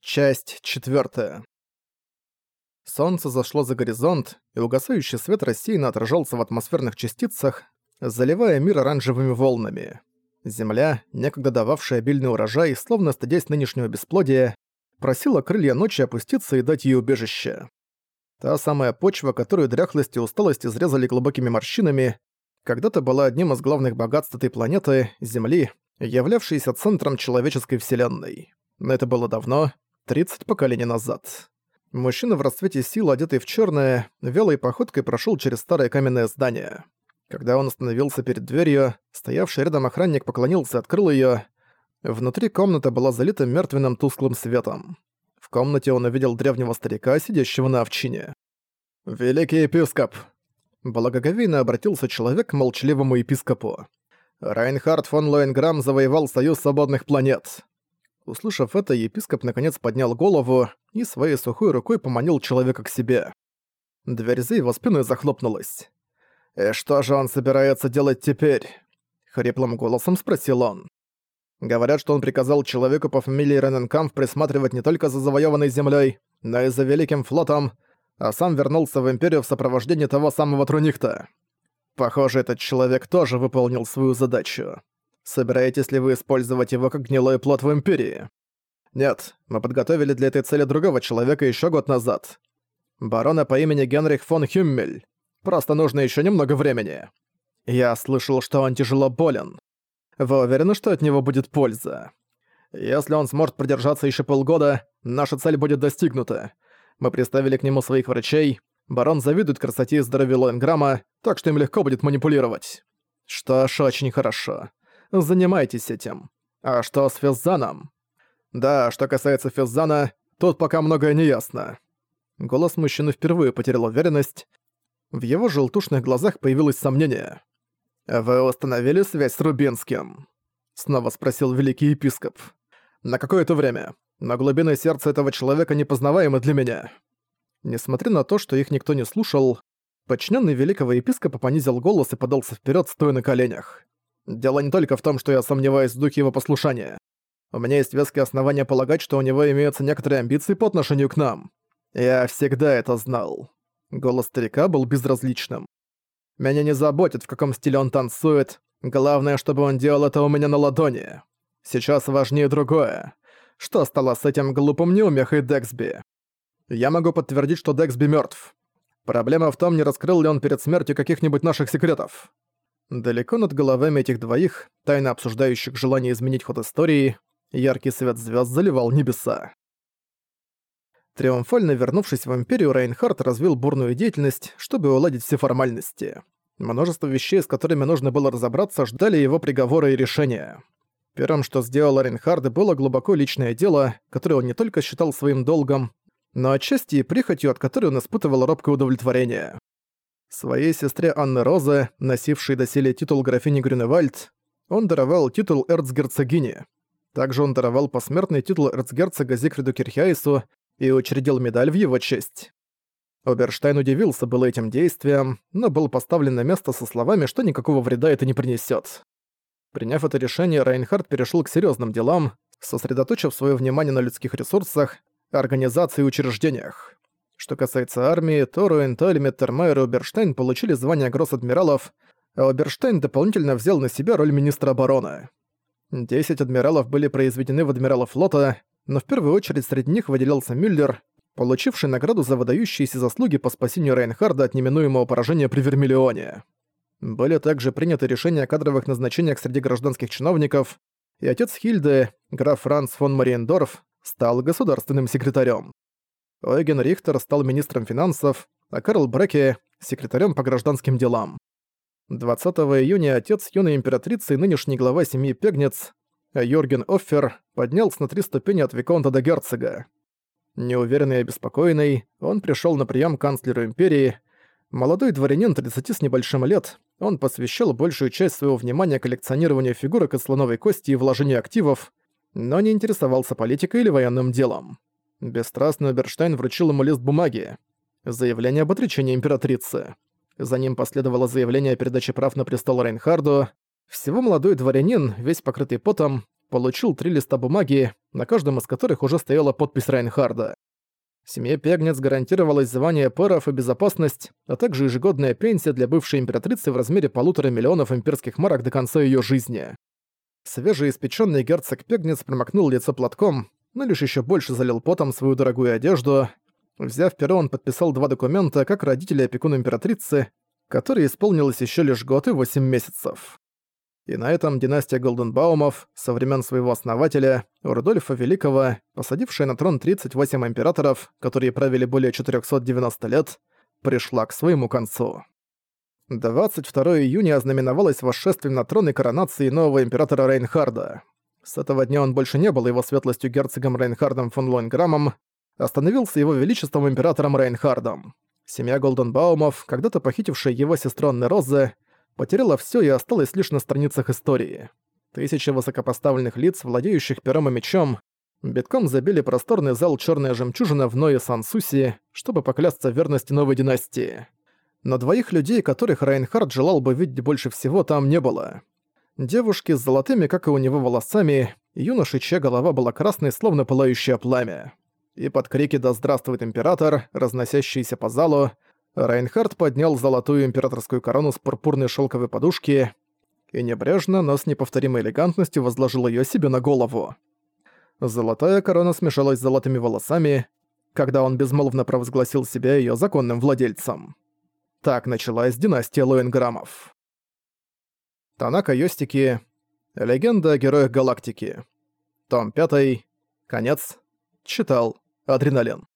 Часть четвертая. Солнце зашло за горизонт, и угасающий свет рассеянно отражался в атмосферных частицах, заливая мир оранжевыми волнами. Земля, некогда дававшая обильный урожай, словно стыдясь нынешнего бесплодия, просила крылья ночи опуститься и дать ей убежище. Та самая почва, которую дряхлость и усталость изрезали глубокими морщинами, когда-то была одним из главных богатств этой планеты, Земли, являвшейся центром человеческой вселенной. Но это было давно, 30 поколений назад. Мужчина в расцвете сил, одетый в черное, велой походкой прошел через старое каменное здание. Когда он остановился перед дверью, стоявший рядом охранник поклонился и открыл ее. Внутри комната была залита мертвенным тусклым светом. В комнате он увидел древнего старика, сидящего на овчине. «Великий епископ!» Благоговейно обратился человек к молчаливому епископу. «Райнхард фон Лоенграм завоевал Союз Свободных Планет. Услышав это, епископ наконец поднял голову и своей сухой рукой поманил человека к себе. Дверь за его спиной захлопнулась. «И что же он собирается делать теперь?» — хриплым голосом спросил он. Говорят, что он приказал человеку по фамилии Рененкамф присматривать не только за завоеванной землей, но и за Великим флотом, а сам вернулся в Империю в сопровождении того самого Трунихта. Похоже, этот человек тоже выполнил свою задачу. Собираетесь ли вы использовать его как гнилой плод в Империи? Нет, мы подготовили для этой цели другого человека еще год назад. Барона по имени Генрих фон Хюммель. Просто нужно еще немного времени. Я слышал, что он тяжело болен. Вы уверены, что от него будет польза? Если он сможет продержаться еще полгода, наша цель будет достигнута. Мы приставили к нему своих врачей. Барон завидует красоте и здоровью Лоенграма, так что им легко будет манипулировать. Что ж, очень хорошо занимайтесь этим. А что с Физзаном? Да, что касается Физзана, тут пока многое не ясно. Голос мужчины впервые потерял уверенность. В его желтушных глазах появилось сомнение. «Вы установили связь с Рубинским?» Снова спросил великий епископ. «На какое-то время. Но глубины сердца этого человека непознаваемы для меня». Несмотря на то, что их никто не слушал, подчиненный великого епископа понизил голос и подался вперед, стоя на коленях. Дело не только в том, что я сомневаюсь в духе его послушания. У меня есть веские основания полагать, что у него имеются некоторые амбиции по отношению к нам. Я всегда это знал. Голос старика был безразличным. Меня не заботит, в каком стиле он танцует. Главное, чтобы он делал это у меня на ладони. Сейчас важнее другое. Что стало с этим глупым неумехой Дексби? Я могу подтвердить, что Дексби мертв. Проблема в том, не раскрыл ли он перед смертью каких-нибудь наших секретов. Далеко над головами этих двоих, тайно обсуждающих желание изменить ход истории, яркий свет звезд заливал небеса. Триумфально вернувшись в Империю, Рейнхард развил бурную деятельность, чтобы уладить все формальности. Множество вещей, с которыми нужно было разобраться, ждали его приговора и решения. Первым, что сделал Рейнхард, было глубоко личное дело, которое он не только считал своим долгом, но отчасти и прихотью, от которой он испытывал робкое удовлетворение. Своей сестре Анны Розе, носившей доселе титул графини Грюневальд, он даровал титул эрцгерцогини. Также он даровал посмертный титул эрцгерцога Зигфриду Кирхиайсу и учредил медаль в его честь. Оберштайн удивился было этим действием, но был поставлен на место со словами, что никакого вреда это не принесет. Приняв это решение, Райнхард перешел к серьезным делам, сосредоточив свое внимание на людских ресурсах, организации и учреждениях. Что касается армии, то Руенталь, Меттермайер и Оберштейн получили звание гросс-адмиралов, а Оберштейн дополнительно взял на себя роль министра обороны. Десять адмиралов были произведены в адмирала флота, но в первую очередь среди них выделялся Мюллер, получивший награду за выдающиеся заслуги по спасению Рейнхарда от неминуемого поражения при Вермиллионе. Были также приняты решения о кадровых назначениях среди гражданских чиновников, и отец Хильды, граф Франц фон Мариендорф, стал государственным секретарем. Ойген Рихтер стал министром финансов, а Карл Бреке — секретарем по гражданским делам. 20 июня отец юной императрицы и нынешний глава семьи Пегнец, Йорген Оффер, поднялся на три ступени от Виконта до герцога. Неуверенный и обеспокоенный, он пришел на прием к канцлеру империи. Молодой дворянин 30 с небольшим лет, он посвящал большую часть своего внимания коллекционированию фигурок из слоновой кости и вложению активов, но не интересовался политикой или военным делом. Бесстрастный Оберштайн вручил ему лист бумаги. Заявление об отречении императрицы. За ним последовало заявление о передаче прав на престол Рейнхарду. Всего молодой дворянин, весь покрытый потом, получил три листа бумаги, на каждом из которых уже стояла подпись Райнхарда. Семье Пегнец гарантировалось звание пэров и безопасность, а также ежегодная пенсия для бывшей императрицы в размере полутора миллионов имперских марок до конца ее жизни. Свежеиспеченный герцог Пегнец промокнул лицо платком, но лишь еще больше залил потом свою дорогую одежду. Взяв перо, он подписал два документа как родители опекун императрицы, которой исполнилось еще лишь год и восемь месяцев. И на этом династия Голденбаумов, со времен своего основателя, Рудольфа Великого, посадившая на трон 38 императоров, которые правили более 490 лет, пришла к своему концу. 22 июня ознаменовалось восшествием на трон и коронацией нового императора Рейнхарда. С этого дня он больше не был его светлостью герцогом Рейнхардом фон Лонграммом, остановился его величеством императором Рейнхардом. Семья Голденбаумов, когда-то похитившая его сестру Анны Розы, потеряла все и осталась лишь на страницах истории. Тысячи высокопоставленных лиц, владеющих пером и мечом, битком забили просторный зал «Чёрная жемчужина» в Ное Сансуси, чтобы поклясться верности новой династии. Но двоих людей, которых Райнхард желал бы видеть больше всего, там не было. Девушки с золотыми, как и у него, волосами, юноши, чья голова была красной, словно пылающее пламя и под крики «Да здравствует император!», разносящиеся по залу, Райнхард поднял золотую императорскую корону с пурпурной шелковой подушки и небрежно, но с неповторимой элегантностью возложил ее себе на голову. Золотая корона смешалась с золотыми волосами, когда он безмолвно провозгласил себя ее законным владельцем. Так началась династия Лоенграммов. Танака Йостики. Легенда о героях галактики. Том 5. Конец. Читал. Адреналин.